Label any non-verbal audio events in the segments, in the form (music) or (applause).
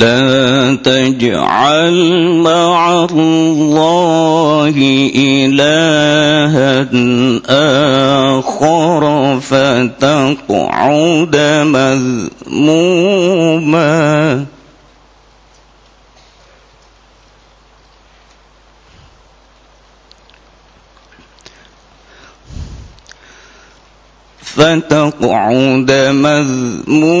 لا تجعل مع الله إلها آخر فتقعد مذموما. فتقعد مذموما.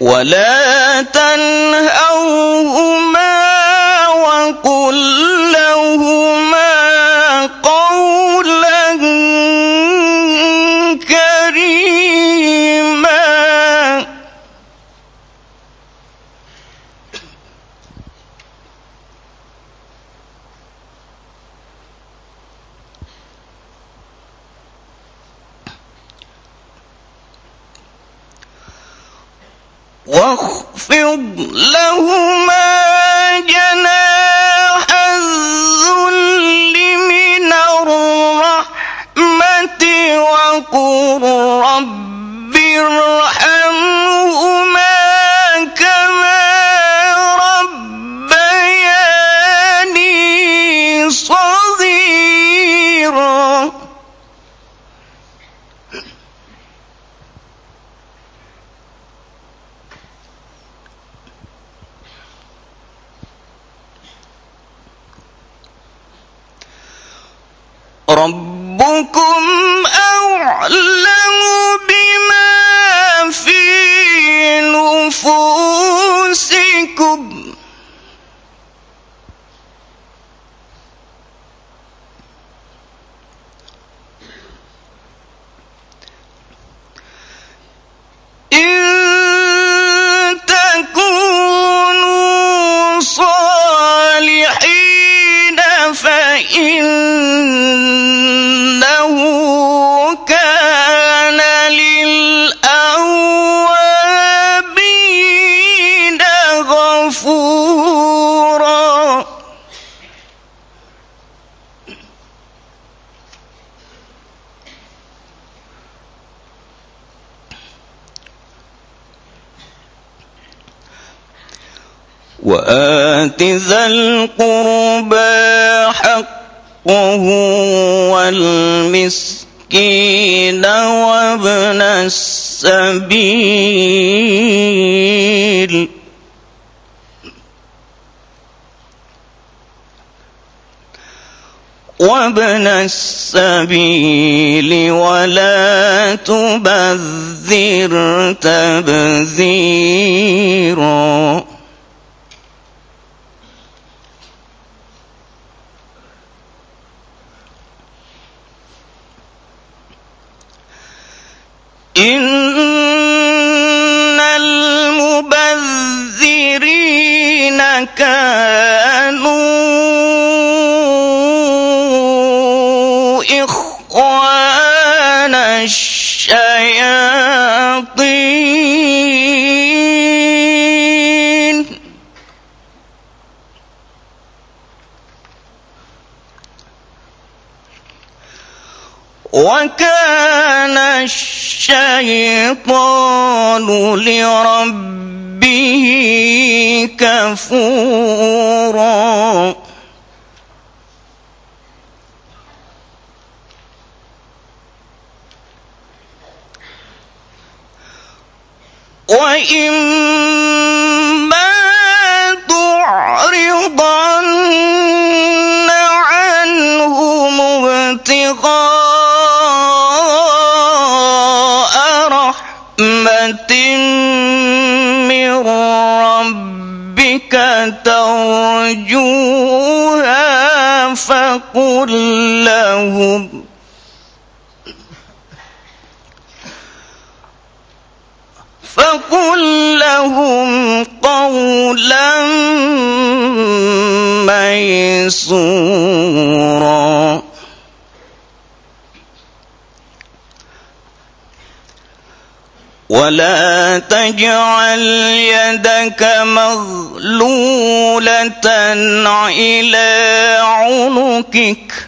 ولا تنهرهما وقل لهما وآت ذا القربى حقه والمسكين وابن السبيل. وابن السبيل ولا تبذر تبذيرا. الشياطين. وكان الشيطان لربه كفورا. وإما تعرضن عنهم ابتغاء رحمة من ربك ترجوها فقل لهم فقل لهم قولا ميسورا. ولا تجعل يدك مغلولة إلى عنقك.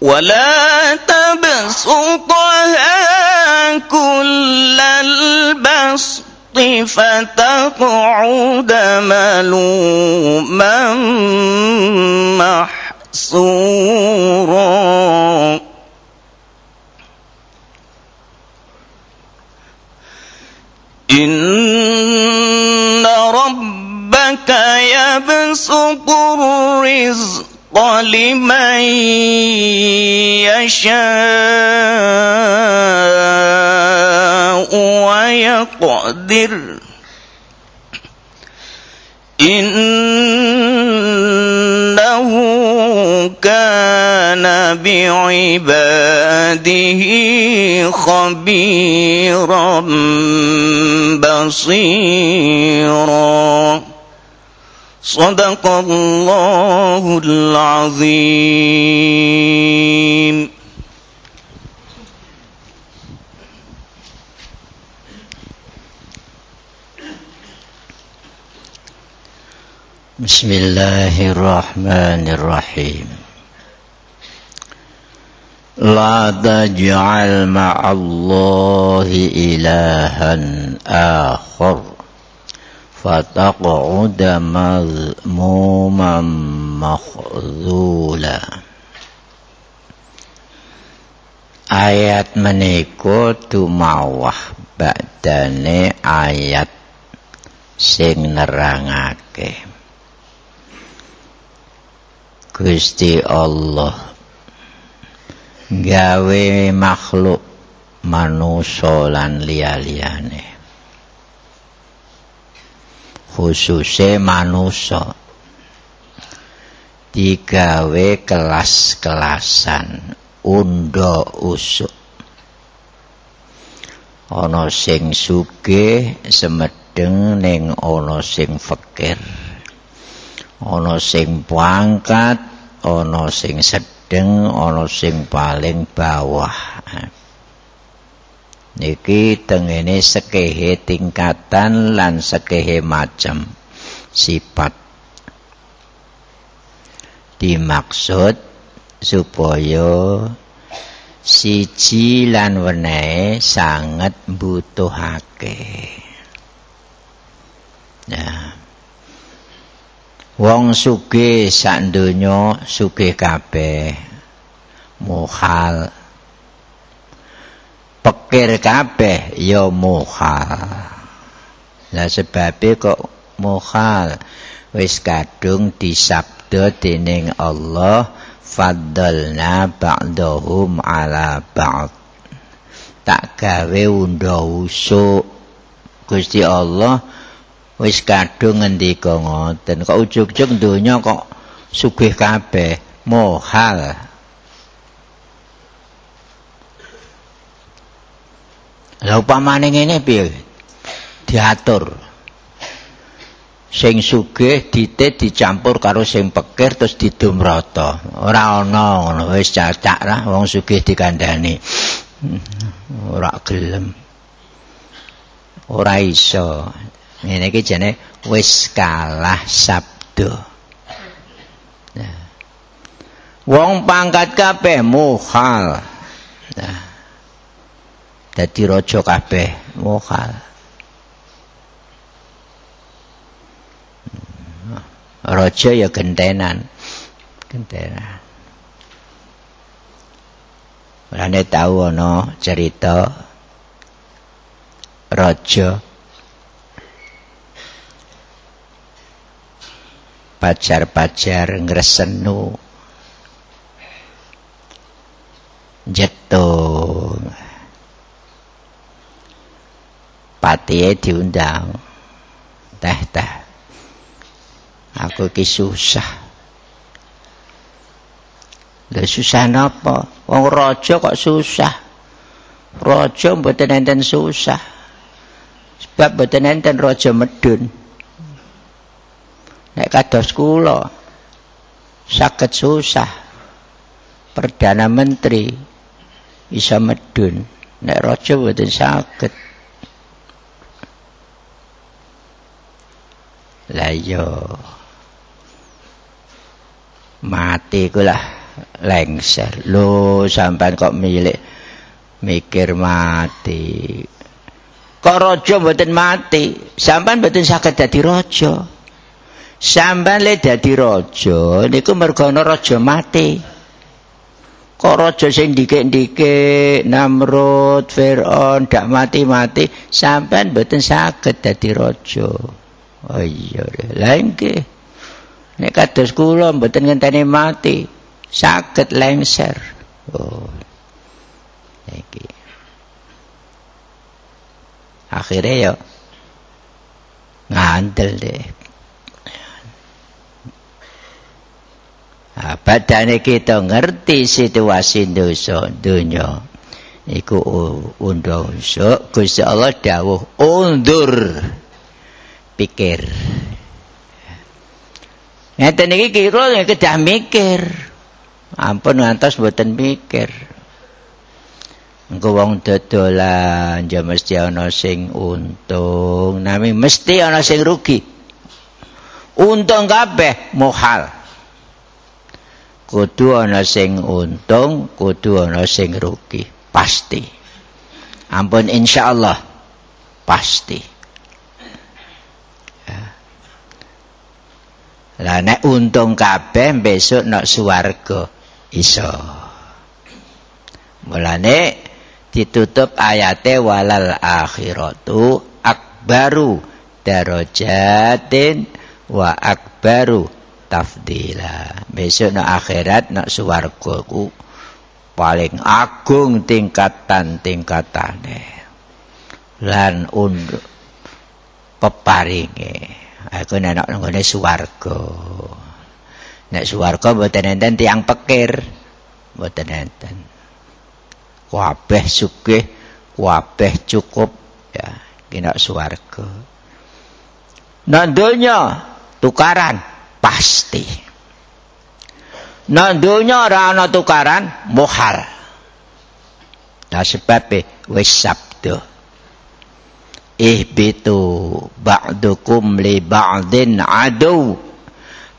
ولا تبسطها كل البسط فتقعد ملوما محسورا إن ربك يبسط الرزق لمن يشاء ويقدر. إنه كان بعباده خبيرا بصيرا. صدق الله العظيم. بسم الله الرحمن الرحيم. لا تجعل مع الله إلها آخر. فتقعد مذموما مخذولا ayat menika tumawah badane ayat sing nerangake Gusti Allah gawe makhluk manusa lan liya-liyane Khususe manusa. Digawe kelas-kelasan unda usuk. Ana sing sugih semedeng ning ana sing fakir. Ana sing pangkat ana sing sedh gedeng ana sing paling bawah niki tengene sekehe tingkatan lan sekehe macam sifat dimaksud supaya siji lan wenehe sangat butuhake nah Wong sugih sak donya sugih kabeh. Muhal. Pekir kabeh ya muhal. Lah sebabe kok muhal wis kadung disabda dening Allah faddalna ba'dahum ala ba'd. Tak gawe unda usuk. Gusti Allah wis kadung ngendika ngoten. Kok ujug-ujug donya kok sugih kabeh? Mohal lha upamane ngene piye diatur sing sugih dite dicampur karo sing pekir terus didum rata ora ana ngono wis cacak lah wong sugih dikandani ora gelem ora iso Ini iki jane wis kalah sabdo. Nah. Wong pangkat kabeh muhal. Nah. Dadi raja kabeh muhal. Raja ya gentenan. Gentenan. Ora tahu ana cerita raja pajar-pajar ngresenu jetung patihe diundang. Teh teh. Aku ki susah. Lha susah napa? Wong raja kok susah? Raja mboten enten susah. Sebab mboten enten raja medun. Nek kados kula saged susah. Perdana menteri bisa medun. Nek raja mboten saged la yo mati kula lengser. Lo sampean kok milik mikir mati. Kok raja mboten mati? Sampean mboten saged dadi raja. Sampan le dadi raja niku mergo ana raja mati. Kok raja sing dikek-dikek Namrud, Firaun dak mati-mati, sampean mboten saged dadi raja. Oh iya, lha nggih. Nek kados kula mboten ngenteni mati, saged lengser. Oh. Iki. Akhire yo ngandel deh. Nah, badane kita ngerti situasi dosa dunia. Iku undang usuk Gusti Allah dawuh undur pikir. Ngeten iki kira kedah mikir. Ampun ngantos mboten mikir. Engko wong dodolan ya mesti ana sing untung, nami mesti ana sing rugi. Untung kabeh mohal. kudu ana sing untung kudu ana sing rugi pasti ampun insyaallah pasti lah nek untung kabeh besok nek swarga. Iso. Mulane ditutup ayate walal akhiratu akbaru darajatin wa akbaru tafdila. Besok nak akhirat nak swarga ku paling agung tingkatan tingkatane lan untuk peparinge aku nek nang ngene swarga nek swarga mboten enten tiyang pekir mboten enten kabeh sugih kabeh cukup ya kena swarga nek donya tukaran pasti. Nah dunya ora ana tukaran muhal. Nah sebab wis sabdo. Ihbitu ba'dukum li ba'din adu.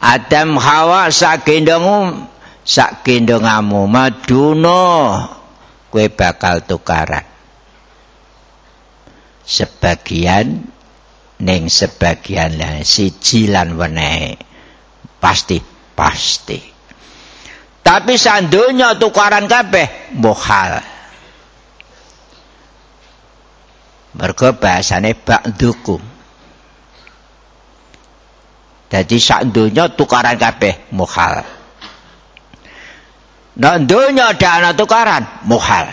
Adam Hawa sakindengmu sakindengmu maduna kowe bakal tukaran. Sebagian ning sebagian lain siji lan wenehe. pasti pasti tapi sandunya tukaran kabeh mohal mergo bahasane ba'dukum. Jadi sandunya tukaran kabeh mohal nah dunya dana tukaran mohal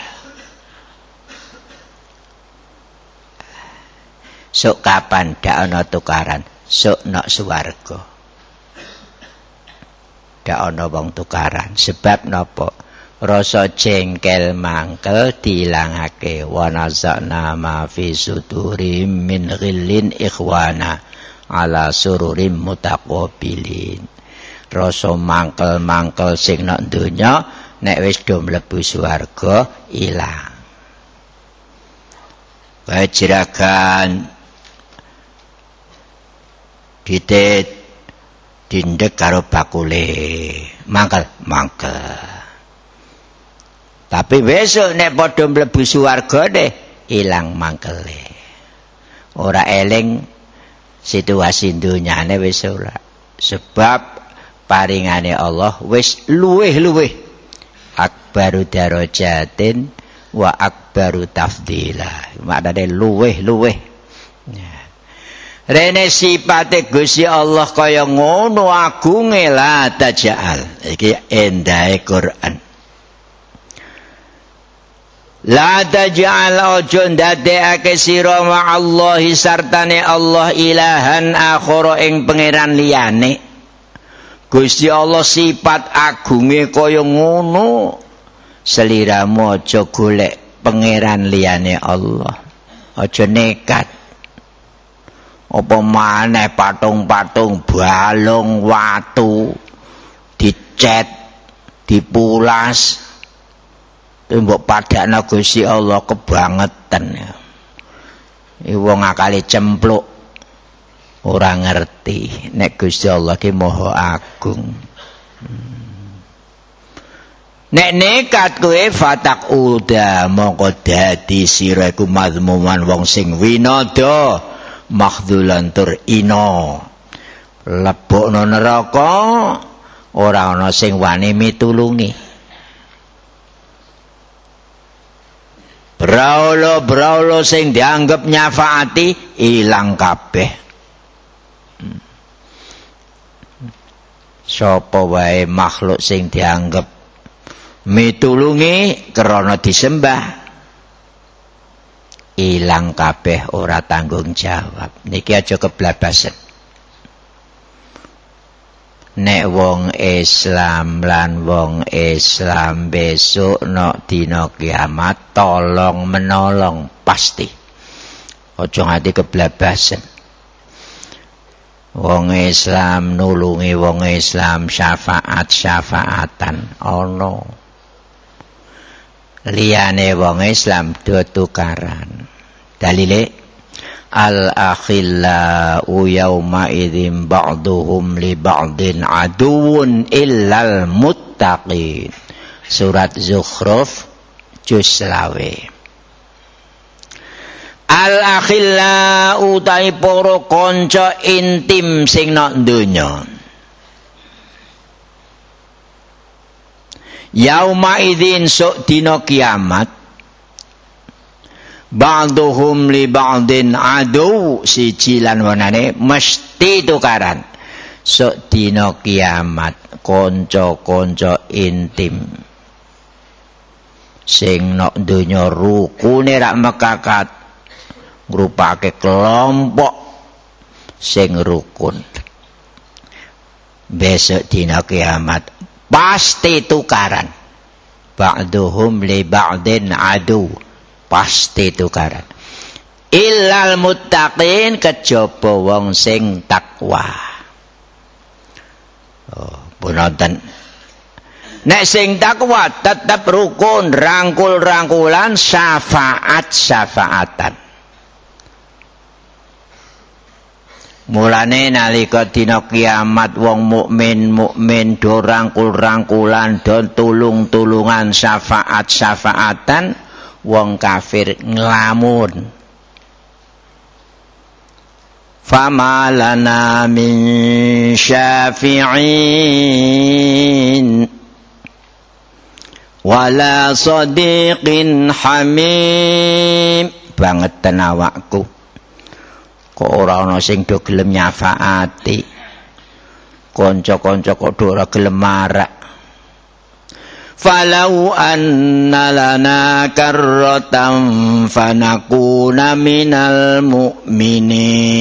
sok kapan dana tukaran? Sok nak suwarga gak ana wong tukaran. Sebab napa rasa jengkel mangkel dilangake wanazana ma fi sudurim min ghillin ikhwana ala sururim mutaqabilin. Rasa mangkel-mangkel sing nek donya nek wis do mlebu swarga ilang. Wajrakan ditet dindek karo bakule. Mangkel mangkel tapi besok nek padha mlebu swarga deh ilang mangkele ora eling situasi dunyane wis ora sebab paringane Allah wis luweh-luweh akbaru darajatin wa akbaru tafdila maknane luweh-luweh ya. Rene sipate Gusti Allah kaya ngono agunge la tajal. Iki endahe Quran. La tajal ojo ndadekake sira Allah sartane Allah ilahan akhara ing pangeran liyane. Gusti Allah sifat agunge kaya ngono. Seliramu aja golek pangeran liyane Allah. Aja nekat. apa maneh patung-patung balung watu dicet dipulas tembok padakna Gusti Allah kebangetan. Ya wong akale cempluk ora ngerti. Nek Gusti Allah ki maha agung. Hmm. nek nekat kowe fatak uda mongko dadi sira iku mazmuman wong sing winada makhdulan tur ino. Lebokno neraka ora ana sing wani mitulungi Braulo braulo sing dianggap nyafaati ilang kabeh. Sapa wae makhluk sing dianggap mitulungi krana disembah? Ilang kabeh ora tanggung jawab. Niki aja keblabasan nek wong Islam lan wong Islam besok nok dina kiamat tolong menolong. Pasti. Aja ngati keblabasan. Wong Islam nulungi wong Islam syafaat syafaatan ana liyane wong Islam do tukaran. Dalile al akhilla yauma idzin ba'duhum li ba'din aduun illal muttaqin. Surat zukhruf juz lawe. Al akhilla utai para kanca intim sing nok donya. Yauma idzin sok dina kiamat ba'dhum li ba'din adu siji lan wanane mesti tukaran. Sok dina kiamat kanca-kanca intim. Sing nok donya rukune rak mekakat ngrupake kelompok sing rukun. Besok dina kiamat pasti tukaran. Ba'duhum li ba'din adu pasti tukaran. Illal muttaqin kejaba wong sing takwa. Oh punonten nek sing takwa tetep rukun rangkul-rangkulan syafaat-syafaatan. Mulane nalika dina kiamat wong mukmin mukmin do rangkul-rangkulan do tulung-tulungan syafaat-syafaatan wong kafir nglamun fama lana min syafi'in wala sadiqin hamim. Banget tenawakku kok ora ana sing do gelem nyafaati? Kanca-kanca kok do gelem marak falau anna lana karratan fanakuna minal mu'minin.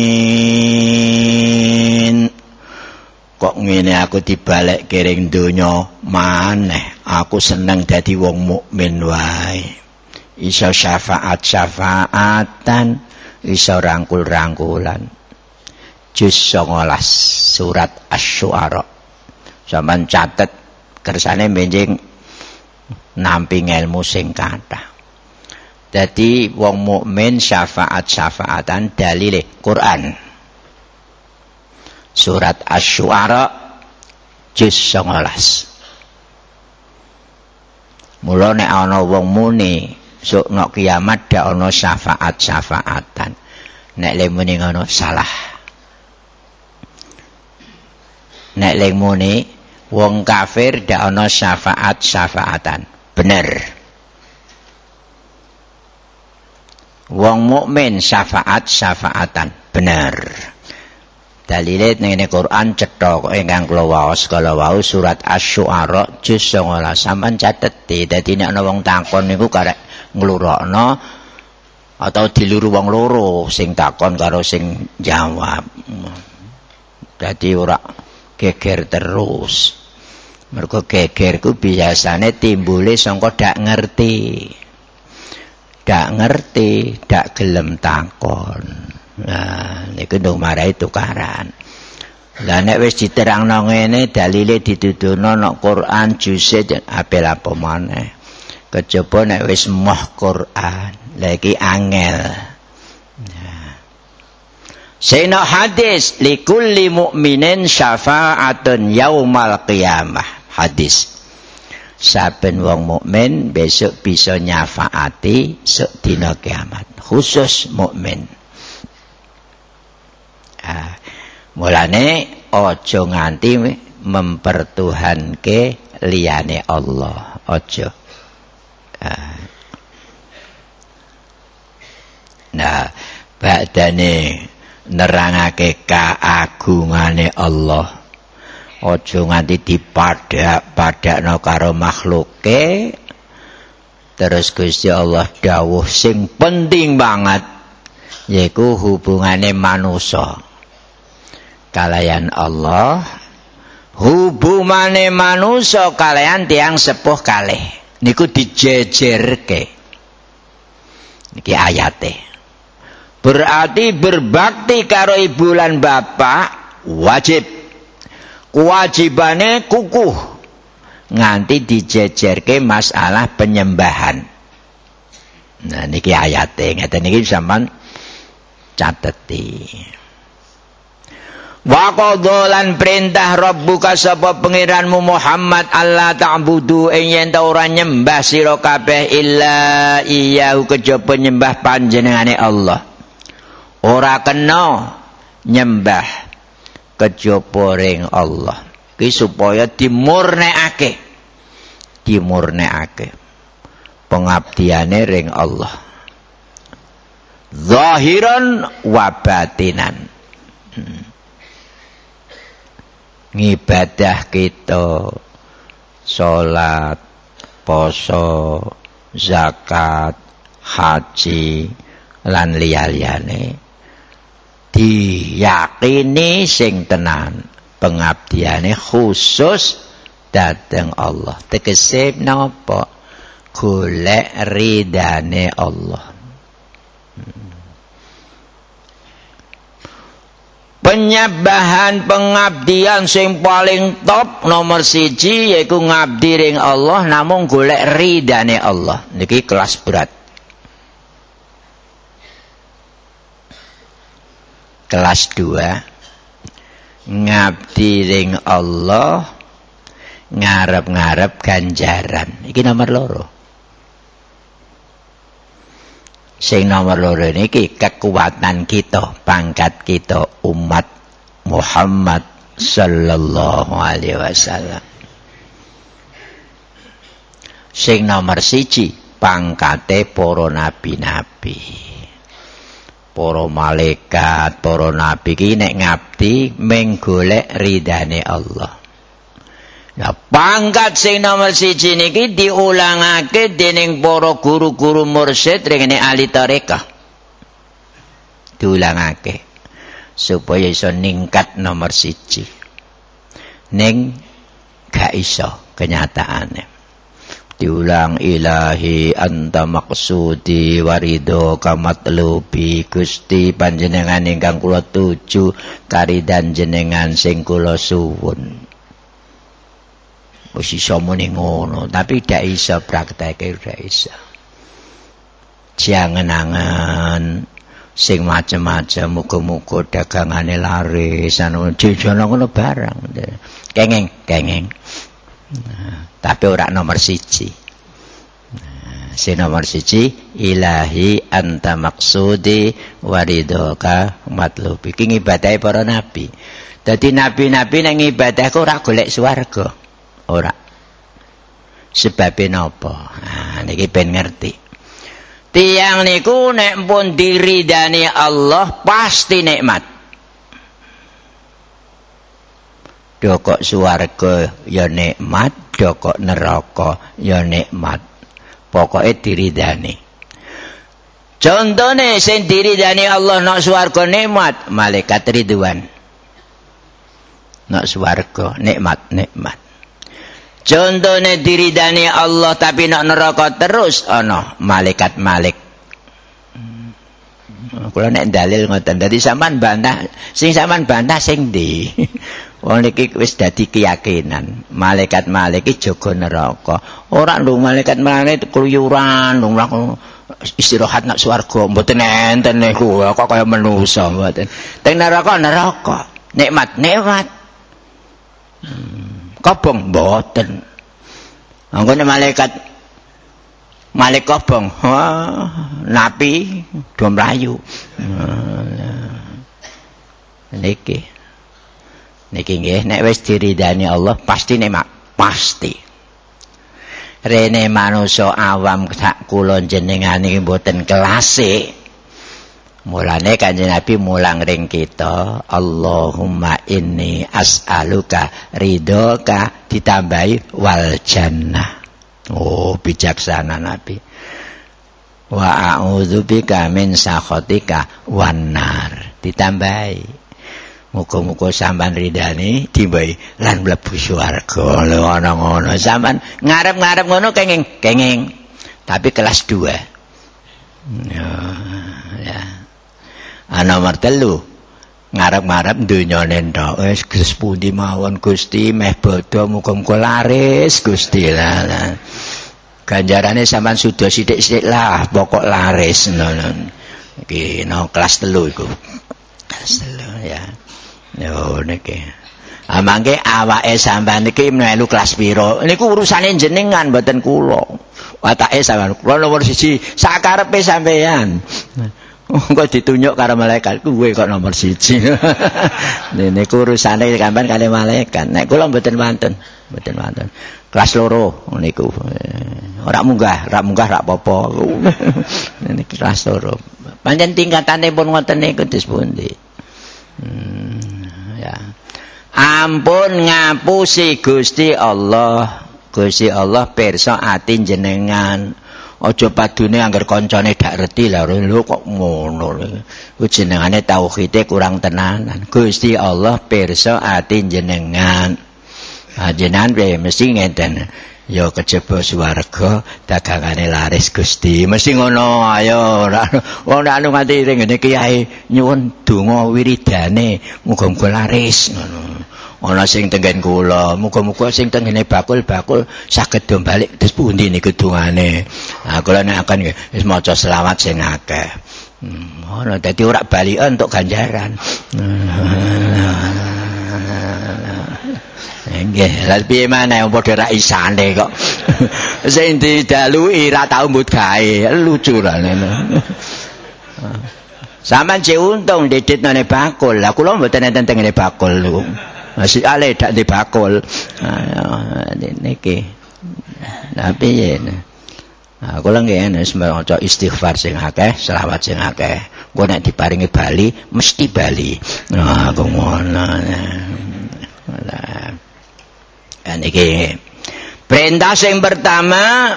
Kok ngene aku dibalik kiring donya? Maneh aku seneng dadi wong mukmin wae. Iso syafaat syafaatan iso rangkul-rangkulan. Juz 19 surat asy-syu'ara. Sampean catet kersane benjing nampi ilmu sing kathah. Dadi wong mukmin syafaat-syafaatan dalile Quran. Surat Asy-Syu'ara juz 19. Mula nek ana wong muni sok nok kiamat dak ana syafaat-syafaatan. Nek le muni ngono salah. Nek le muni wong kafir dak ana syafaat-syafaatan. bener. Wong mukmin syafaat syafaatan. Bener. Dalile ning Quran cetha kok ingkang kula waos kala wau surat asy-syu'ara juz 19 sampean catet dadi nek ana wong takon niku karek nglurokno atau diluru wong loro sing takon karo sing jawab. Dadi ora geger terus. Mergo geger ku biasane timbule sangka dak ngerti. Dak ngerti dak gelem takon. Nah niku ndung marai tukaran. Lah nek wis diterangno ngene dalile dituduhno nek Quran juse apel apa maneh. Kejaba nek wis moh Quran lha iki angel Sayyidina hadis likulli mu'minin syafa'atun yaumal qiyamah. Hadis. Saben wong mukmin besok bisa nyafaati sedina kiamat. Khusus mukmin. Ah mulane aja nganti mempertuhanke liyane Allah. Aja ah. nah badane nerangake kaagungane Allah. Aja nganti dipadak-padakno karo makhluke. Terus Gusti Allah dawuh sing penting banget yaiku hubungane manusa. Kalayan Allah hubungane manusa kalayan tiang sepuh kalih. Niku dijejerke. Niki ayate berarti berbakti karo ibu lan bapak wajib. Kewajibane kukuh. Nganti dijejerke masalah penyembahan. Nah niki ayate ngeten niki sampean cateti. Wa qadhalan perintah rabbuka sapa pangeranmu Muhammad Allah ta'budu ing yen ta ora nyembah sira kabeh illa iyyahu kejaba nyembah panjenengane Allah. Ora kena nyembah kejaba Allah. Ki supaya dimurnekake. Dimurnekake. Pengabdiane ring Allah. Zahiran wa batinan. Hmm. ngibadah kita salat poso zakat haji lan liya-liyane diyakini sing tenan. Pengabdiane khusus dateng Allah. Tegese napa? Golek ridane Allah. Penyembahan pengabdian sing paling top nomor siji yaitu ngabdi ring Allah namun golek ridane Allah. Niki kelas berat kelas dua. Ngabdi ring Allah ngarep-ngarep ganjaran. Iki nomor loro. Sing nomor loro niki kekuatan kita pangkat kita umat Muhammad sallallahu alaihi wasallam. Sing nomor siji pangkate para nabi-nabi para malaikat para nabi iki nek ngabdi ming golek ridane Allah Ya pangkat sing nomor siji niki diulangake dening para guru-guru mursyid rene ahli tarekah. Diulangake supaya iso ningkat nomor siji. Ning gak iso kenyataane. Diulang ilahi anta maksudi warido kamatlubi gusti panjenengan ingkang kula tuju karidan jenengan sing kula suwun. wis iso muni ngono tapi dak iso prakteke ora iso. Jangan sing macam-macam muga-muga dagangane laris anu dijono ngono barang. Kengeng kengeng tapi ora nomor siji. Si nomor siji ilahi anta maksudi waridoka matlubi. Iki ibadahe para nabi. Dadi nabi-nabi nang ibadahku ora golek swarga. Ora. Sebab napa? Nah niki ben ngerti. Tiang niku nek pun diridani Allah pasti nikmat dokok swarga ya nikmat. Dokok neraka ya nikmat. Pokoke diridani. Contohnya sing diridani Allah nak swarga nikmat malaikat ridwan. Nak swarga nikmat nikmat. Contohnya diridani Allah tapi nak neraka terus ana malaikat malik. Kula nek dalil ngoten dadi sampean bantah sing sampean bantah sing ndi? (laughs) Wong iki wis dadi keyakinan malaikat malik iki jaga neraka. Ora lho malaikat malik keluyuran lho istirahat nak swarga mboten enten niku kok kaya manusa mboten. Teng neraka neraka. Nikmat nikmat. Hmm. kobong mboten anggone malaikat malaikat kobong wah napi do mlayu niki niki nggih nek wis diridani Allah pasti nemak pasti rene manusa awam sak kula jenengan iki mboten kelase Mulane kanjeng Nabi mulang ring kita, Allahumma inni as'aluka ridhoka ditambahi wal jannah. Oh, bijaksana Nabi. Wa a'udzubika min sakhatika wan nar. Ditambahi. Muga-muga sampean ridani dimbahi lan mlebu swarga. Lho ana ngono. Sampean ngarep-ngarep ngono kenging, kenging. Tapi kelas 2. Ya, ya. ana nomor telu ngarep-ngarep dunyane ndak wis gus pundi mawon Gusti meh bodho muga-muga laris Gusti lah ganjarane sampean sudah sithik-sithik lah pokok laris ngono iki no kelas telu iku kelas telu ya yo niki Amangke awake sampean iki melu kelas piro? Niku urusane jenengan mboten kula. Watake sampean kula nomor siji sakarepe sampean. Engko ditunjuk karo malaikat kuwe kok nomor siji. (laughs) Niku urusane sampean kali malaikat. Nek kula mboten wonten, mboten wonten. Kelas loro niku. Ora munggah, ora munggah ora apa-apa. (laughs) Niki kelas loro. Pancen tingkatane pun ngoten niku dispundi. Hmm, ya. ampun ngapusi Gusti Allah. Gusti Allah pirsa ati jenengan aja padune anggar kancane dak reti lha lho kok ngono ku jenengane tauhide kurang tenanan. Gusti Allah pirsa ati jenengan jenengan piye mesti ngenten ya kejaba swarga dagangane laris Gusti. Mesti ngono ayo. Wong anu nganti ngene kiai nyuwun donga wiridane muga-muga laris ngono. Ana sing tenggen kula muga-muga sing tengene bakul-bakul saged do balik terus pundi niku dungane nah kula nek akan wis maca selawat sing akeh. Hmm, ana dadi ora balikan untuk ganjaran (laughs) Nggih, lha piye maneh padha ra isane kok. (laughs) Sing didaluki ra tau mbut gawe, lucu ra ngene. Saman cek untung didit nane bakul. Lah kula mboten enten tengene bakul niku. masih ale dak di bakul niki tapi ya nah kula nggih ana maca istighfar sing akeh selawat sing akeh. Engko nek diparingi bali mesti bali. Nah ngono nah niki perintah sing pertama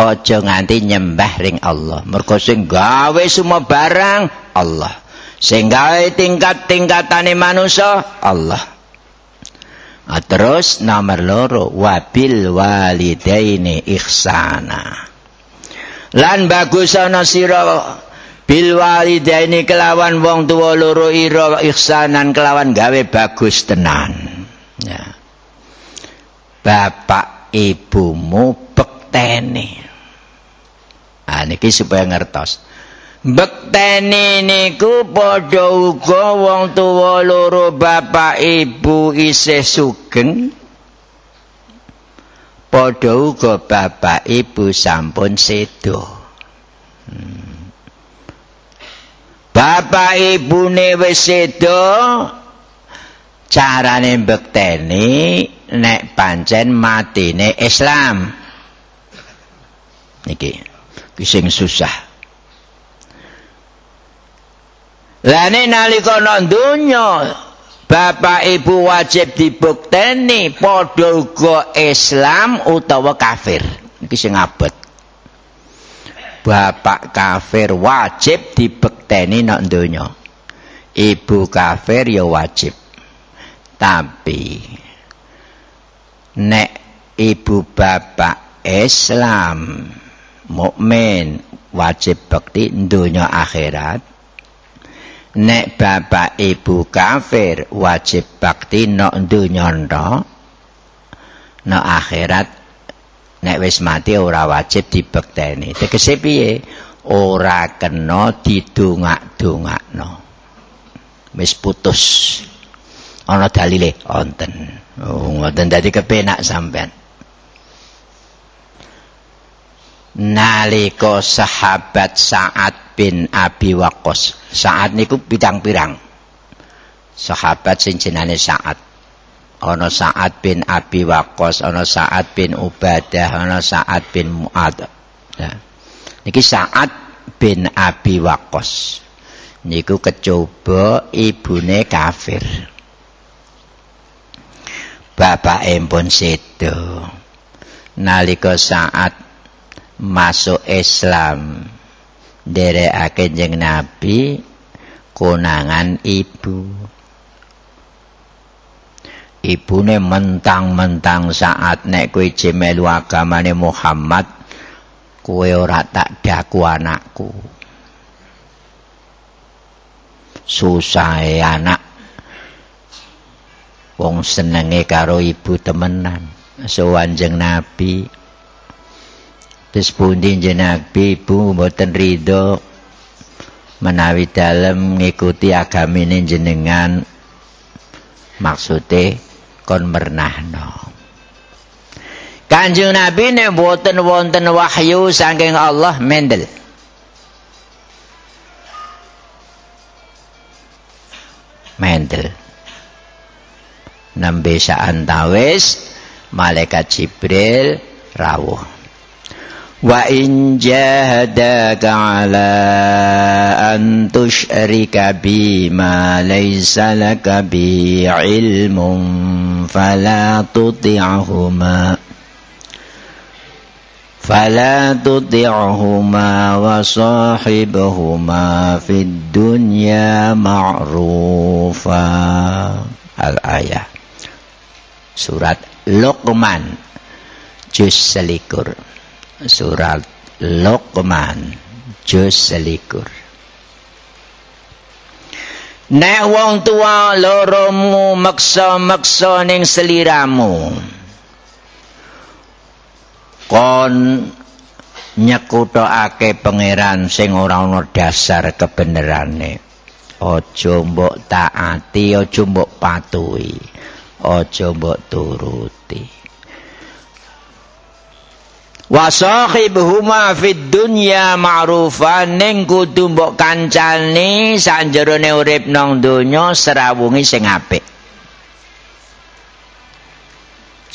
aja nganti nyembah ring Allah. Mergo sing gawe semua barang Allah. Sing gawe tingkat-tingkatane manusia Allah. Ah, terus nomor loro wabil walidaini ihsana. Lan bagus ana sira bil walidaini kelawan wong tuwa loro ira ihsanan kelawan gawe bagus tenan. Ya. Bapak ibumu bektene. Ah niki supaya ngertos. Bekteni niku padha uga wong tuwa loro bapak ibu isih sugeng. Padha uga bapak ibu sampun sedo. Hmm. Bapak ibune wis sedo. Carane bekteni nek pancen matine Islam. Niki sing susah. Lane nalika ana donya bapak ibu wajib dibukteni padha uga Islam utawa kafir. Iki sing abot. Bapak kafir wajib dibukteni nek donya. Ibu kafir ya wajib. Tapi nek ibu bapak Islam mukmin wajib bekti donya akhirat nek bapak ibu kafir wajib bakti nok dunya no akhirat nek wis mati ora wajib dibekteni. Tegese piye? Ora kena didongak-dongakno. Wis putus. Ana dalile wonten oh ngoten dadi kepenak sampean nalika sahabat saat bin Abi Waqqas. Saat niku pirang-pirang sahabat sing jenenge saat ana saat bin Abi Waqqas ana saat bin Ubadah ana saat bin Muad ya niki saat bin Abi Waqqas. Niku kecoba ibune kafir. Bapak empun sedo. Nalika saat masuk Islam. Derekake jeng Nabi konangan ibu. Ibune mentang-mentang saat nek kowe jemelu agamane Muhammad kowe ora tak daku anakku. Susah anak. Wong senenge karo ibu temenan. Sowan jeng Nabi Terus pundi jeneng ibu mboten ridho. Menawi dalem ngikuti agamine jenengan maksude kon mernahno. Kanjeng Nabi nek boten wonten wahyu saking Allah mendel. Mendel. Nembe saantawis malaikat Jibril rawuh وإن جاهداك على أن تشرك بي ما ليس لك بي علم فلا تطعهما فلا تطعهما وصاحبهما في الدنيا معروفا الآية سورة لقمان juz selikur. Surat Luqman juz selikur. Nek wong tua loromu maksa-maksa ning seliramu kon nyekutake pangeran sing ora ana dasar kebenerane. Aja mbok taati aja mbok patuhi aja mbok turuti wa sahibuhuma fid dunya ma'rufan ning kudu mbok kancani sanjerone urip nang donya serawungi sing apik.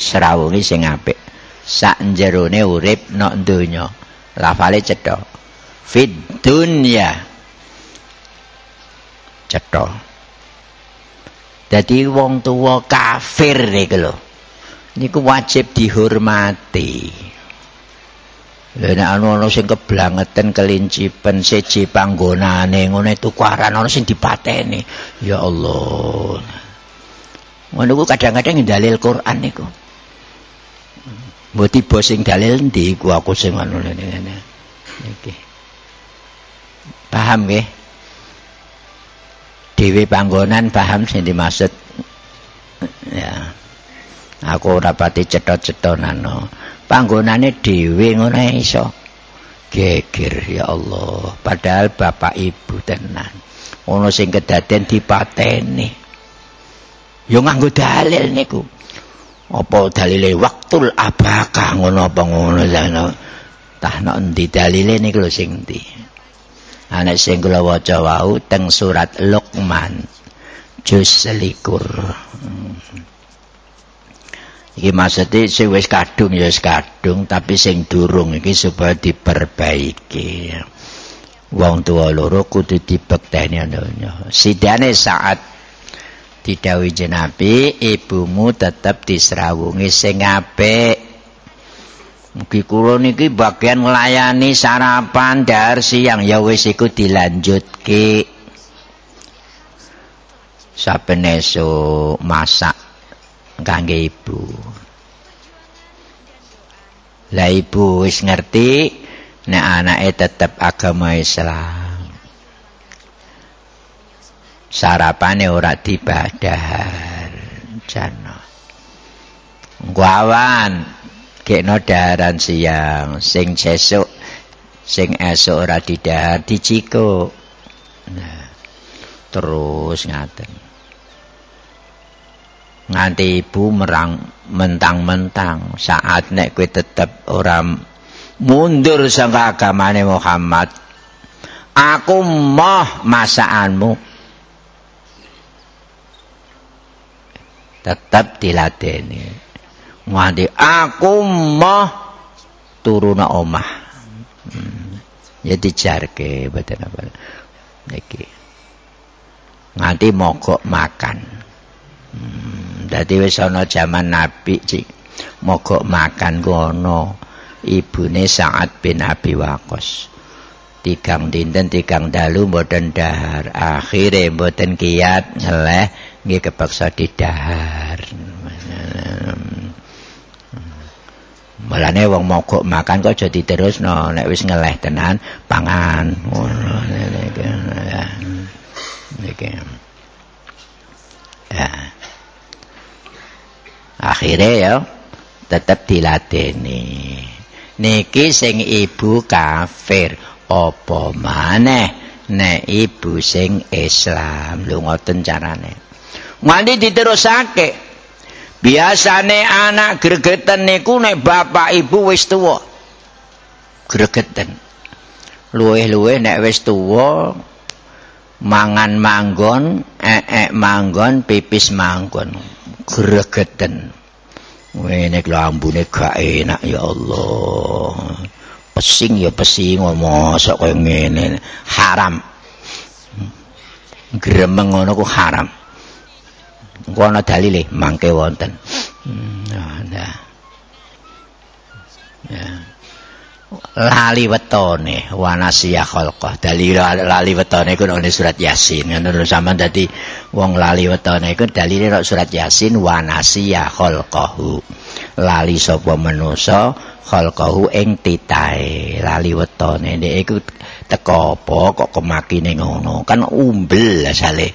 Serawungi sing apik. Sak jerone urip nang donya. Lafale cetha. Fid dunya. Cetha. Dadi wong tuwa kafir niku lho. Niku wajib dihormati. Lha nek ana sing keblangeten kelincipen siji panggonane ngene tukaran ana sing dipateni. Ya Allah. Ngono ku kadang-kadang dalil Quran niku. Mbok tiba sing dalil ndi ku aku sing ngono ngene. Niki. Paham nggih? dhewe panggonan paham sing dimaksud ya aku ora pati cetha-cethonan no. Panggonane dhewe ngono iso. Geger ya Allah. Padahal bapak ibu tenan. Ono sing kedaden dipateni. Yo nganggo dalil niku. Apa dalile waktul abaka ngono apa ngono jane tah nek ndi dalile niku lho sing ndi ana sing kula waca wau teng surat Luqman juz selikur iki maksudnya sing wis kadung ya wis kadung tapi sing durung iki supaya diperbaiki. Wong tua loro kudu dibekteni ndonya sidane saat didawi jenabi ibumu tetap disrawungi sing apik. Mugi kula niki bagian nglayani sarapan dahar siang ya wis iku dilanjutke. Saben esuk masak kangge ibu. Lah ibu wis ngerti nek anake tetep agama Islam. Sarapane ora dibadar. Jana. Guawan gekno daharan siang sing sesuk sing esuk ora didahar dicikuk nah terus ngaten nganti ibu merang mentang-mentang saat nek kowe tetep ora mundur saka agamane Muhammad aku moh masakanmu. Tetap diladeni. Nganti aku mah turuna omah. Hmm. ya dijarke boten apa niki. Nganti mogok makan. Dadi wis ana jaman nabi cik mogok makan kono ibune saat bin Abi Waqqas tigang dinten tigang dalu mboten dahar akhire mboten kiat ngeleh nggih kepaksa didahar Mulane wong mogok makan kok aja diterusno nek wis ngeleh tenan pangan. Ngono niki. Ya. Akhire ya tetep diladeni. Niki sing ibu kafir apa maneh? Nek ibu sing Islam lho ngoten carane. Nganti diterusake. Biasane anak gregeten niku nek bapak ibu wis tuwa. Gregeten luweh-luweh nek wis tuwa mangan manggon ee manggon pipis manggon gregeten Wene lambune gak enak ya Allah. Pesing ya pesing mosok koyo ngene. Haram. Gremeng ngono ku haram. Engko ana dalile mangke wonten. Hmm, nah. Ya. Lali wetone wanasiya khalqa dalil lali wetone iku nek surat yasin. Ngono sampean dadi wong lali wetone iku dalile nek surat yasin wanasiya khalqahu. Lali sapa manusa khalqahu ing titahe. Lali wetone nek iku teko apa kok kemakine ngono? Kan umbel asale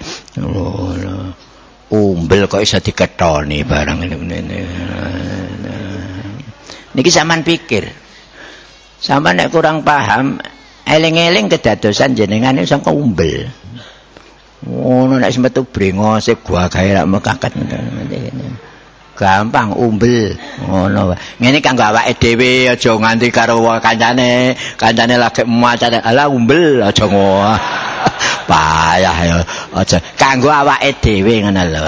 umbel kok iso diketoni barang ini niki sampean pikir Sama nek kurang paham, eling-eling kedadosan jenengan iso kumbel. Ngono nek semetu brengose gua gawe lak mekakat gampang umbel. Ngono. Ngene kanggo awake dhewe aja nganti karo kancane kancane lagi maca ala umbel aja ngono (laughs) payah ya aja. Kanggo awake dhewe ngono lho.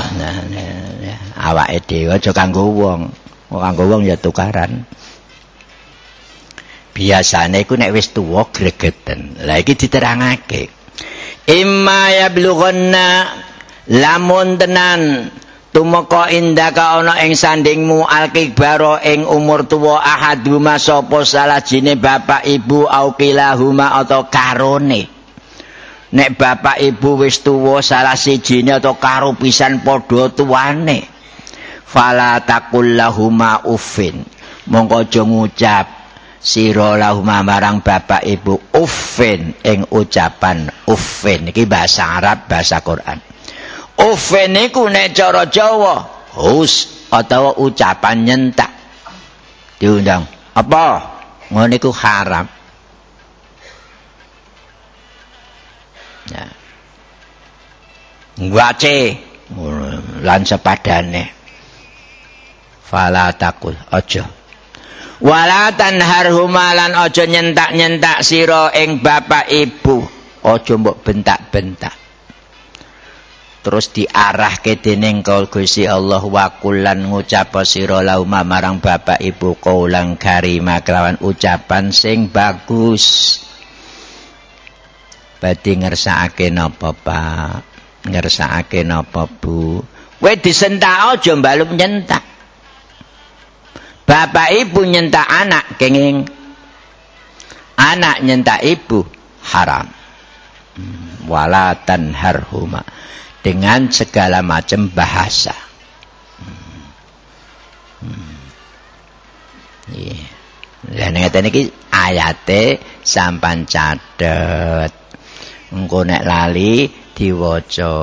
Awake dhewe aja kanggo wong. Kanggo wong ya tukaran biasane iku nek wis tuwa gregeten. La iki diterangake. Imma yablughanna lamun tenan tumeka indaka ana ing sandingmu alkibaro ing umur tuwa ahaduma sapa salah jine bapak ibu au kilahuma atau karone. Nek bapak ibu wis tuwa salah sijine atau karo pisan padha tuwane. Fala takullahuma uffin. Mongko aja ngucap sira lahuma marang bapak ibu uffin ing ucapan uffin iki bahasa Arab bahasa Quran. Uffin iku nek cara Jawa hus atau ucapan nyentak. Diundang. Apa? Ngono iku haram. Ya. Ngwace. Lan sepadane. Fala takul. Aja wala tanharhuma lan aja nyentak-nyentak sira ing bapak ibu. Aja mbok bentak-bentak. Terus diarahke dening Gusti Allah wa kullan ngucap sira lauma marang bapak ibu kaulang karima kelawan ucapan sing bagus. Badhe ngersakake napa Pak? Ngersakake napa Bu? Kowe disentak aja mbaluk nyentak Bapak ibu nyentak anak kenging. Anak nyentak ibu haram. Hmm, wala tanharhuma dengan segala macam bahasa. Hmm. Yeah. Lah ngeten iki ayate sampan catet. Engko nek lali diwaca.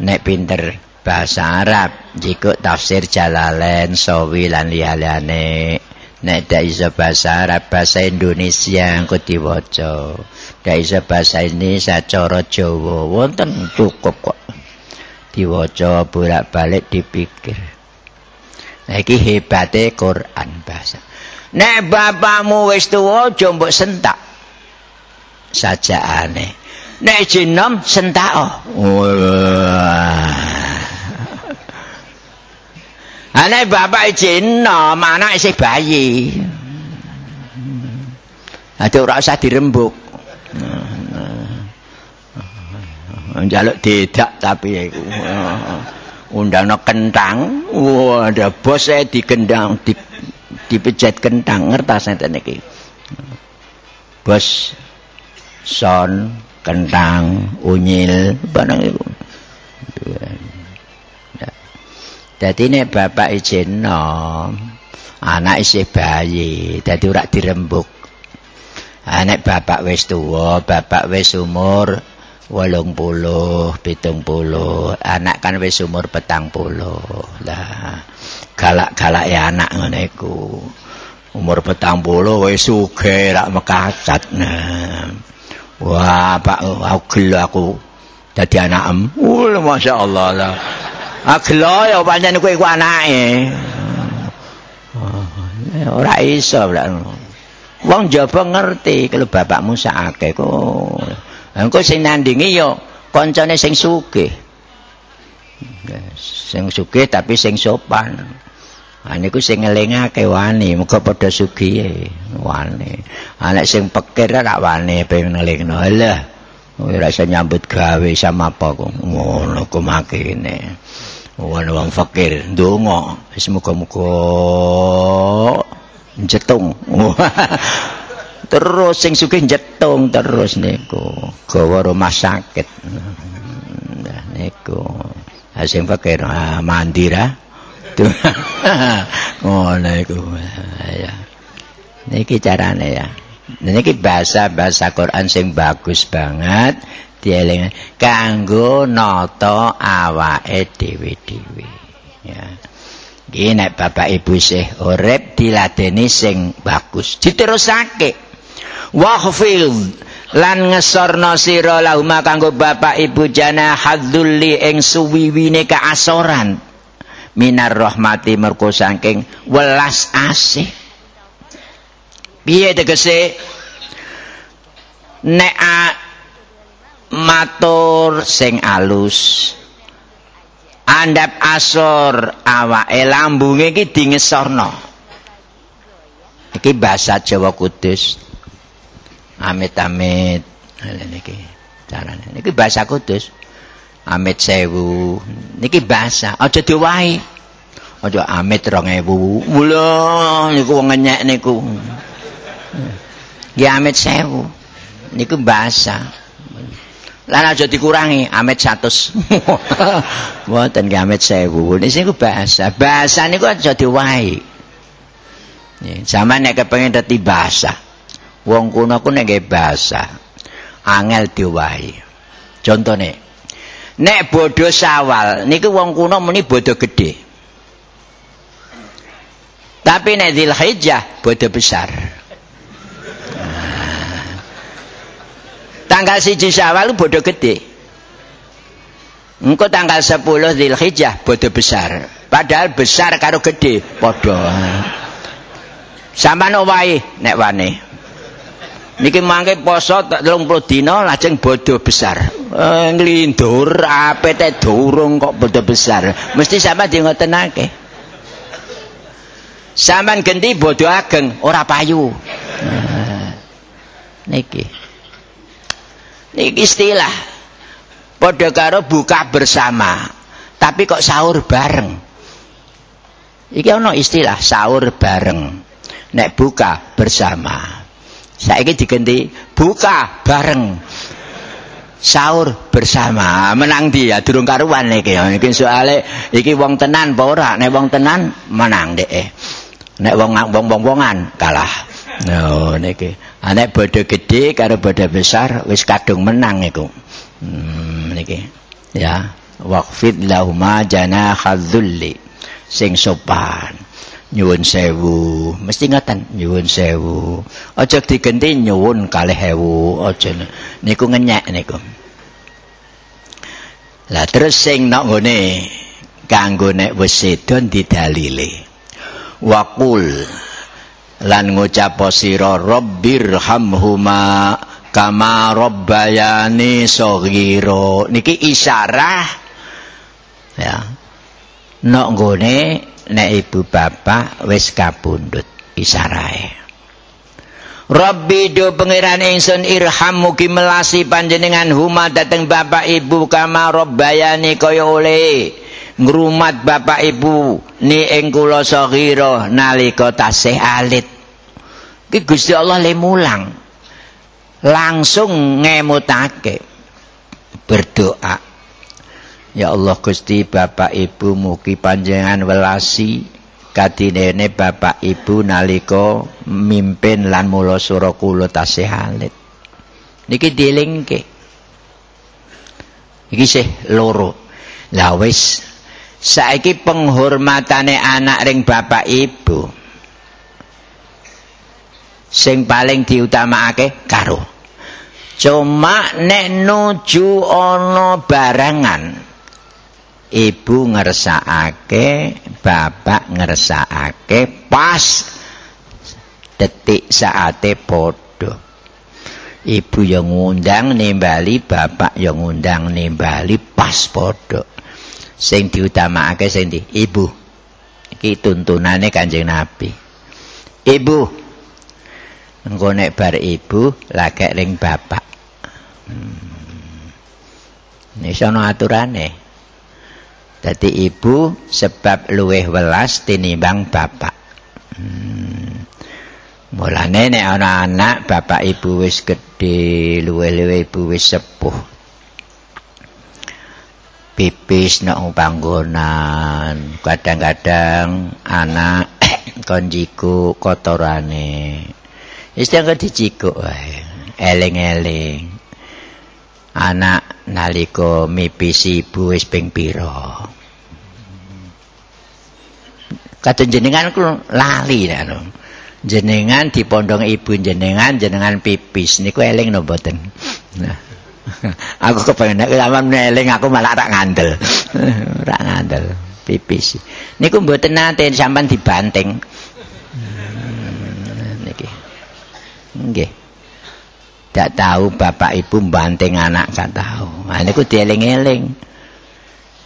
Nek pinter bahasa Arab jika tafsir Jalalain Sawi lan liyane. Nek dak iso bahasa Arab bahasa Indonesia engko diwaca. Dak iso bahasa ini sacara Jawa. Wonten cukup kok diwaca bolak-balik dipikir. Nah iki hebate Quran bahasa nek bapakmu wis tuwa aja mbok sentak saja nek jinom sentak oh. Anak bapak Cina, anak isih bayi. Aduh usah dirembuk. Njaluk dedak tapi iku. Undangno kentang, wah ada bos saya digendang di dipejet kentang ngertas enten iki. Bos son kentang unyil barang iku. Dadi nek bapak izinno, anak isih bayi, dadi ora dirembuk. Ah nek bapak wis tuwa, bapak wis umur 80, 70, anak kan wis umur 40. Lah, galak-galak ya anak ngene iku. Umur 40 wis sugih rak mekacat. Nah. Wah, Pak, aku gelo aku dadi anakem. Wah, masyaallah lah. Ah gelo ya pancen kowe iku anake. Oh, ora iso lak. Wong jaba ngerti kalau bapakmu sakake kok. Engko sing nandingi ya kancane sing sugih. Sing sugih tapi sing sopan. Ah niku sing ngelingake wani, muga padha sugih wani. Anak sing pikir ora wani pengen ngelingno. Lah, ora iso nyambut gawe sama apa kok. Ngono ku makine. Wong wong fakir ndonga wis muga-muga jetung. (laughs) terus sing sugih jetung terus niku gawa rumah sakit. Nah niku. Sing fakir ah, mandira. (laughs) ngono iku ya niki carane ya niki bahasa-bahasa Quran sing bagus banget dieling. Kanggo nata awake dhewe-dhewe. Ya. Iki nek bapak ibu sih urip diladeni sing bagus. Diterusake. Wahfil lan ngesorno sira lahuma kanggo bapak ibu jana hadzulli ing suwiwine kaasoran minar rahmati merko saking welas asih. Piye tegese? Nek matur sing alus. Andap asor awake lambunge iki dingesorno. Iki bahasa Jawa Kudus. Amit-amit. Niki carane. Niki bahasa Kudus. Amit sewu. Niki bahasa aja diwahi. Aja amit rong ewu. Mula niku wong ngenyek niku. Ya amit sewu. Niku bahasa lan aja dikurangi amit 100 (laughs) mboten ki amit sewu. Niku bahasa. Bahasa niku aja diwahi. Zaman nek kepengin dadi bahasa wong kuno ku nek bahasa angel diwahi. Contone nek bodo sawal niku wong kuno muni bodo gede tapi nek dzilhijjah bodo besar tanggal siji sawal bodo gede. Engko tanggal 10 dzilhijjah bodo besar. Padahal besar karo gede padha. Sampean wae nek wane. Niki mangke poso 30 dina lajeng bodho besar. Eh, nglindur apete durung kok bodho besar. Mesti sama di ngotenake sampean genti bodho ageng ora payu. Niki niki istilah padha karo buka bersama tapi kok sahur bareng? Iki ana istilah sahur bareng nek buka bersama. Saiki diganti buka bareng. Sahur bersama. Menang dia durung karuan iki iki soale iki wong tenan apa ora? Nek wong tenan menang dek. Nek wong wong wongan kalah no niki. Nek bodo gede karo bodo besar wis kadung menang iku. Hmm, niki. Ya. Waqfid lahuma janahadzulli sing sopan. Nyuwun sewu. Mesti ngoten nyuwun sewu. Aja digenti nyuwun kalih ewu. Aja niku ngenyek niku. Lah terus sing nok ngene kanggo nek wis sedon didalile waqul lan ngucap sira rabbirhamhuma kama rabbayani saghira. Niki isyarah ya. Nok nggone nek ibu bapak wis kapundhut isarae Rabbi do pangeran ingsun irham mugi melasi panjenengan huma dateng bapak ibu kama rabbayani kaya oleh ngrumat bapak ibu ni ing kula saghira nalika tasih alit iki Gusti Allah le mulang langsung ngemutake berdoa Ya Allah Gusti Bapak Ibu mugi panjenengan welasi kadinene Bapak Ibu nalika mimpin lan mula sura kula tasih alit. Niki dilingke. Iki sih loro. Lah wis saiki penghormatane anak ring Bapak Ibu. Sing paling diutamakake karo. Cuma nek nuju ana barangan ibu ngersakake bapak ngersakake pas detik saate padha. Ibu yang ngundang nimbali bapak yang ngundang nimbali pas padha sing diutamakake sing di ibu iki tuntunane kanjeng nabi ibu engko nek bar ibu lagek ring bapak hmm. ini sono aturane Dadi ibu sebab luweh welas tinimbang bapak. Hmm. Mulane nek ana anak bapak ibu wis gedhe, luweh-luweh ibu wis sepuh. Pipis nang panggonan, kadang-kadang anak (clears throat) konjiku kotorane. Wis tengok dicikuk wae. Eling-eling. anak nalika mipisi ibu wis ping pira kadang jenengan ku lali anu jenengan dipondong ibu jenengan jenengan pipis niku eling no mboten nah aku kepengen nek sampean eling aku malah rak ngandel. (laughs) Rak ngandel. Pipis. Niku mboten nate sampean dibanting. Hmm, niki. Nggih. Gak tahu bapak ibu banting anak gak tahu. Nah, ini ku dieling-eling.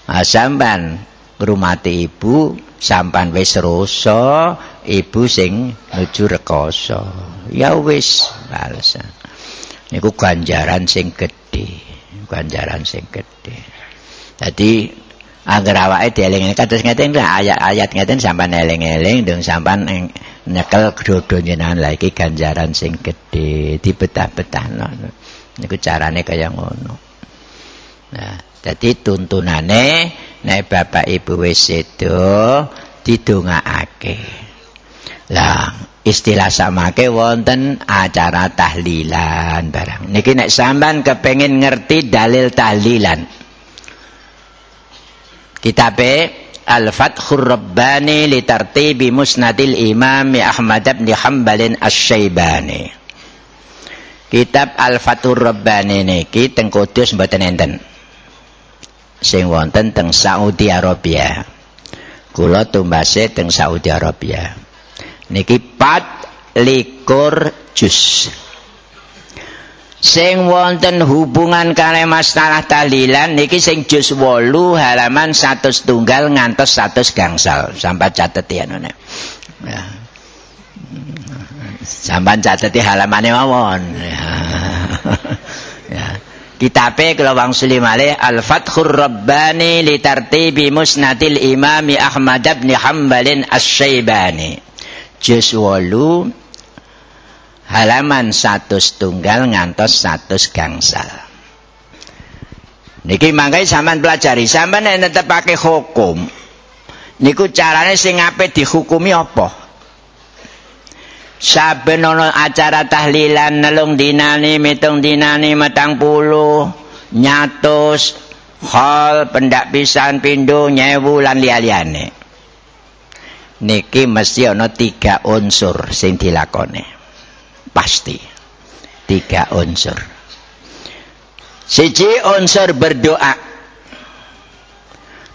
Nah, sampan rumati ibu sampan wis rosa ibu sing nuju rekoso. Ya wis balesan niku ganjaran sing gedhe. Ganjaran sing gedhe. Jadi agar awake dieling-eling kados ngeten ayat-ayat ngeten sampan eling-eling dong sampan nyekel dodo jenengan lagi ganjaran sing gede dibetah-betah no. niku carane kaya ngono. Nah jadi tuntunane nek bapak ibu wis sedo didongaake lah istilah samake wonten acara tahlilan barang niki nek sampean kepengin ngerti dalil tahlilan kitabe Al-Fathur Rabbani li tartibi Musnadil Imam Ahmad bin Hanbalin Asy-Syaibani. Kitab Al-Fathur Rabbani niki teng Kudus mboten enten. Sing wonten teng Saudi Arabia. Kula tumbase teng Saudi Arabia. Niki pat likur juz. sing wonten hubungan kare masalah tahlilan niki sing juz 8 halaman 100 tunggal ngantos 100 gangsal sampai catet ya nona ya. sampai catet halamane mawon ya. (laughs) ya. kitabe kula wangsuli al-fathur rabbani li tartibi musnadil imami ahmad bin hanbalin asy-syaibani juz 8 halaman satu tunggal ngantos satu gangsal. Niki mangkai sampean pelajari, sampean nek netepake hukum. Niku carane sing ape dihukumi apa? Saben ana acara tahlilan nelung dinani, mitung dinani, metang puluh, nyatus, hal, pendak pisan, pindu, nyewu, lan liya-liyane. Niki mesti ana tiga unsur sing dilakone. pasti. Tiga unsur. Siji unsur berdoa.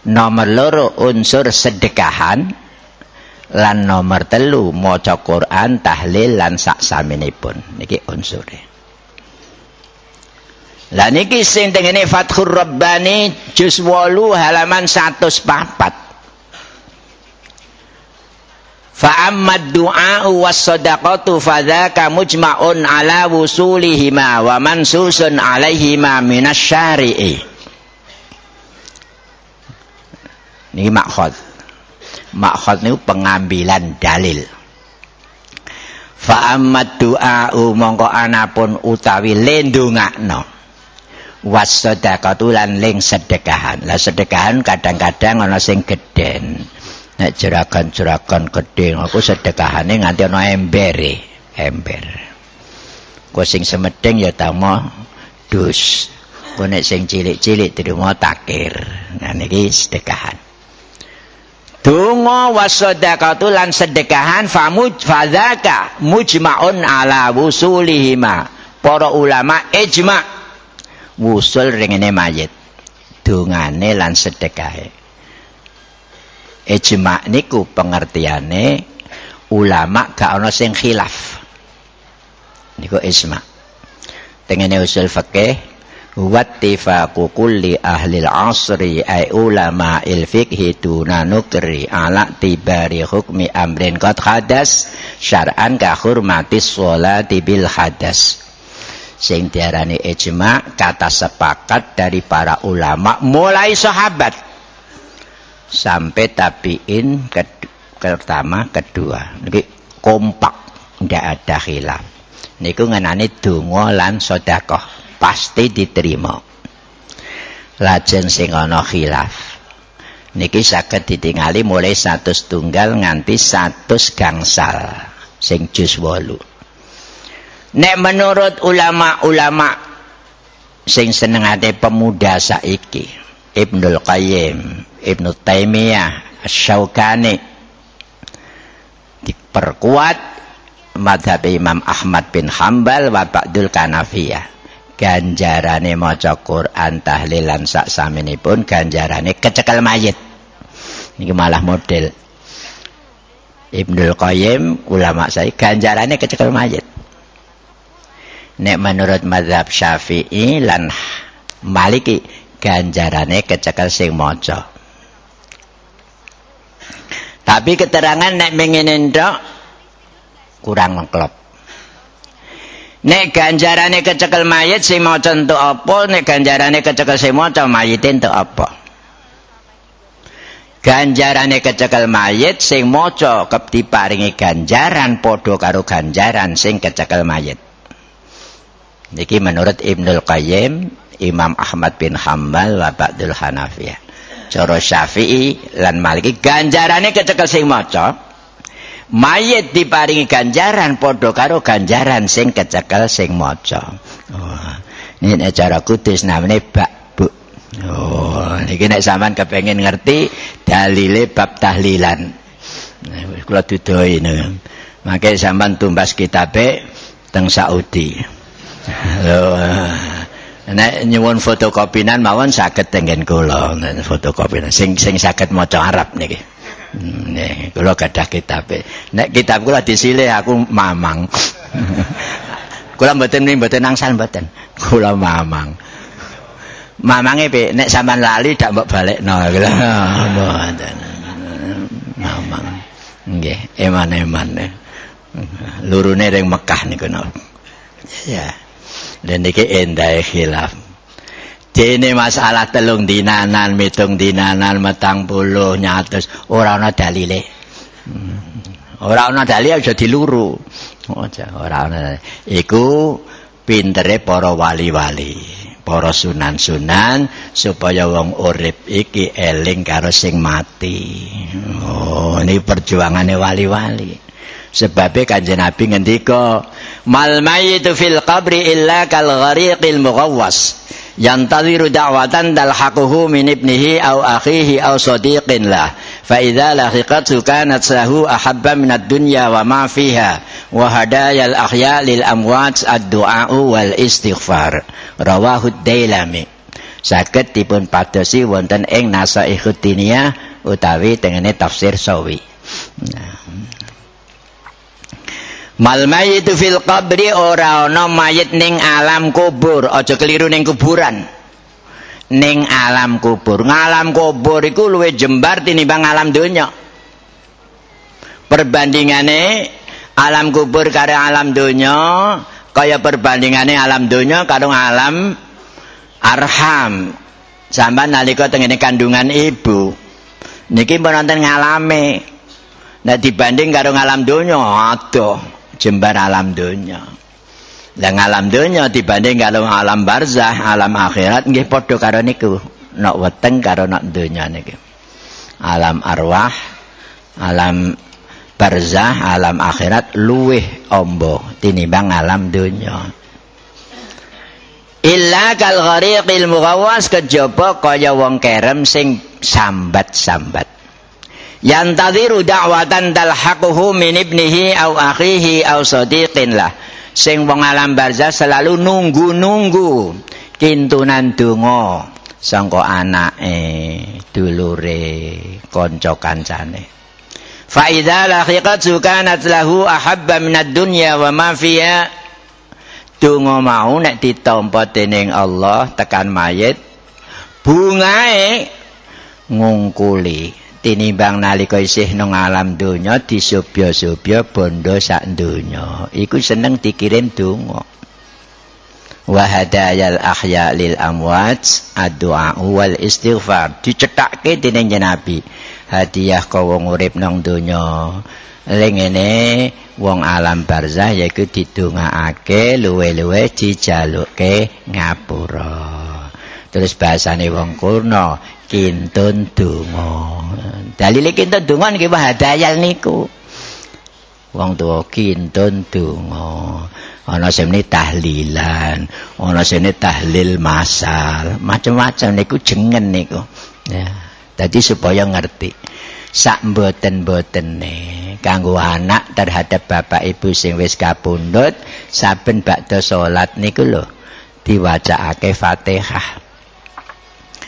Nomor loro unsur sedekahan. Lan nomor telu maca Quran tahlil lan saksaminipun. Niki unsure Lah niki sing tengene Fathur Rabbani juz 8 halaman 104 fa amma du'a was sadaqatu fadzaka mujma'un ala wusulihima wa mansusun alaihima minasyari'i. Ini makhod makhod ini pengambilan dalil. Fa amma du'a mongko anapun utawi lendungakno. Was sadaqatu lan ling sedekahan. Lah sedekahan kadang-kadang ana sing gedhen nek jeragan-jeragan gedhe aku sedekahane nganti ana embere ember. Ku sing semedeng ya tamo dus. Ku nek sing cilik-cilik terima takir. Nah niki sedekahan. Dungo wasadaqatu lan sedekahan famuj fadzaka mujmaun ala wusulihima. Para ulama ijma. Wusul ringene mayit. Dungane lan sedekahe ijma niku pengertiane ulama gak ana sing khilaf. Niku ijma. Tengene usul fikih wattifaqu kulli ahli al-asri ay ulama il-fiqhi tuna nukri ala tibari hukmi amrin qad hadas syar'an ka hurmati sholati bil hadas. Sing diarani ijma kata sepakat dari para ulama mulai sahabat sampai tabiin ke pertama kedua. Niki kompak ndak ada khilaf. Niku ngenani donga lan sedekah pasti diterima. Lajeng sing ana khilaf. Niki saged ditingali mulai satu tunggal nganti satu gangsal sing jus wolu. Nek menurut ulama-ulama sing senengate pemuda saiki, Ibnul Qayyim, Ibnu Taimiyah, Asy-Syaukani diperkuat madhab Imam Ahmad bin Hambal wa Ba'dul Kanafiyah. Ganjarane maca Quran tahlilan sak saminipun ganjarane kecekel mayit. Niki malah model Ibnul Qayyim ulama saya ganjarane kecekel mayit. nek menurut mazhab Syafi'i lan Maliki ganjarane kecekel sing maca. Tapi keterangan nek mengene ndak kurang mengklop. Nek ganjarane kecekel mayit sing maca entuk apa, nek ganjarane kecekel sing maca mayit entuk apa? Ganjarane kecekel mayit sing maca diparingi ganjaran padha karo ganjaran sing kecekel mayit. Niki menurut Ibnul Qayyim, Imam Ahmad bin Hambal wa Ba'dul Hanafiyah. Cara Syafi'i lan Maliki ganjarane kecekel sing maca. Mayit diparingi ganjaran padha karo ganjaran sing kecekel sing maca. Oh, ini cara kudus namanya bak bu. Oh, niki nek sampean kepengin ngerti dalile bab tahlilan. Kula dudoi niku. Mangke sampean tumbas kitabe teng Saudi. Nek nyuwun fotokopinan mawon saged tengen kula. Fotokopinan sing sing saged maca Arab niki. Hmm, nek kula gadah kitab nek kitab kula disilih aku mamang. (laughs) Kula mboten mboten angsal mboten. Kula mamang. Mamange pe nek sampean lali dak mbok balekno. (laughs) Mboten. Mamang. Nggih eman-eman lurune ring Mekah niku ya dan iki endah khilaf. Dene masalah telung dinanan mitung dinanan metang puluh nyatus ora ana dalile. Hmm. ora ana dalile aja diluru. Aja ora ana iku pintere para wali-wali para sunan-sunan supaya wong urip iki eling karo sing mati. Oh ini perjuangane wali-wali sebabe kanjeng Nabi ngendika mal mayyitu fil qabri illa kal ghariqil mughawwas. Yantadhiru da'watan dalhaquhu min ibnihi aw akhihi aw sadiqin lah. Fa idza lahiqatu kanat sahu ahabba min ad-dunya wa ma fiha. Wa hadayal ahya lil amwat ad-du'a wal istighfar. Rawahu ad-dailami saged dipun padosi wonten ing nasaihut utawi tengene tafsir sawi. Nah. Mal mayitu fil qabri ora ana mayit ning alam kubur, aja keliru ning kuburan. Ning alam kubur, ngalam kubur iku luwih jembar tinimbang alam donya. Perbandingane alam kubur karo alam donya kaya perbandingane alam donya karo alam arham. Sampeyan nalika tengene kandungan ibu. Niki pun nonton ngalame. Nah dibanding karo alam donya adoh. Jembar alam dunia. Lah alam dunia dibanding kalau alam barzah, alam akhirat nggih padha karo niku. Nek weteng karo nek dunia niki. Alam arwah, alam barzah, alam akhirat luweh ombo tinimbang alam dunia. Illa kal ghariqil mughawwas kejaba kaya wong kerem sing sambat-sambat. Yantadhiru da'watan talhaquhu min ibnihi aw akhihi aw sadiqin lah. Sing wong alam barzah selalu nunggu-nunggu kintunan donga sangka anake dulure kanca kancane. Fa idza lahiqat kanat lahu ahabba minad dunya wa ma fiha. Donga mau nek ditampa dening Allah tekan mayit bungae ngungkuli tinimbang nalika isih nang alam donya disubya-subya bondo sak donya. Iku seneng dikirim donga. Wa hadayal ahya lil amwat addu'a wal istighfar. Dicetakke dening nabi hadiah wong urip nang donya. Lengene wong alam barzah yaiku didongaake luwe-luwe dijaluke ngapura terus bahasane wong kurna kintun donga. Dalile kintun donga niki hadayal niku. Wong tuwa kintun donga. Ana sing tahlilan, ana sing tahlil masal, macam-macam niku jengen niku. Ya. Dadi supaya ngerti sak mboten-mbotene kanggo anak terhadap bapak ibu sing wis kapundhut saben bakda salat niku lho diwacakake Fatihah.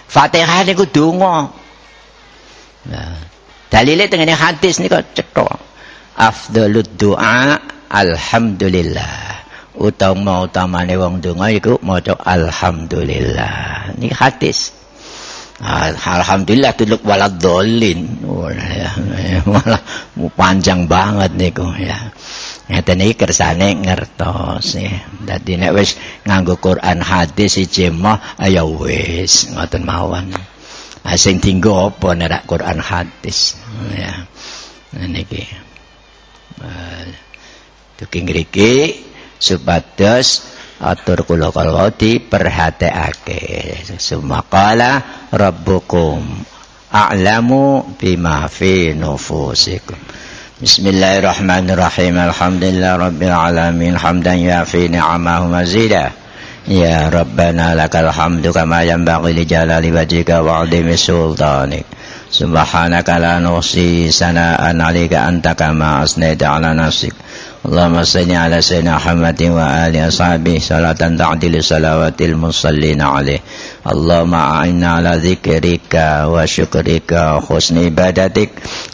Fatihah niku donga. Nah, dalile tengene hadis niku cetha. Afdhalud du'a alhamdulillah. Utama utamane wong donga iku maca alhamdulillah. Ini hadis. Alhamdulillah tuluk walad dolin. Malah panjang banget niku ya. Ngeten iki kersane ngertos ya. Dadi nek wis nganggo Quran hadis siji mah ya wis ngoten mawon. Ah sing dinggo apa nek Quran hadis ya. Niki. Uh, Tuking ngriki supados atur kula kala diperhatekake. Sumakala rabbukum a'lamu bima fi nufusikum. بسم الله الرحمن الرحيم الحمد لله رب العالمين حمدا يعفي نعمه مزيدا يا ربنا لك الحمد كما ينبغي لجلال وجهك وعظيم سلطانك سبحانك لا نحصي ثناء عليك أنت كما أثنيت على نفسك اللهم صل على سيدنا محمد وآل أصحابه صلاة تعدل صلوات المصلين عليه اللهم أعنا على ذكرك وشكرك وحسن عبادتك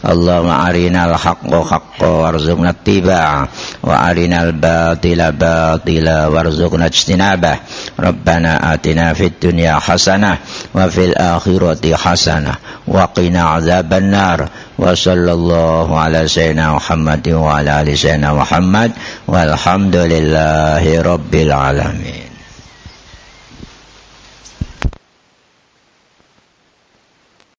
اللهم أرنا الحق حقا وارزقنا اتباعه وأرنا الباطل باطلا وارزقنا اجتنابه ربنا آتنا في الدنيا حسنة وفي الآخرة حسنة وقنا عذاب النار وصلى الله على سيدنا محمد وعلى آل سيدنا محمد والحمد لله رب العالمين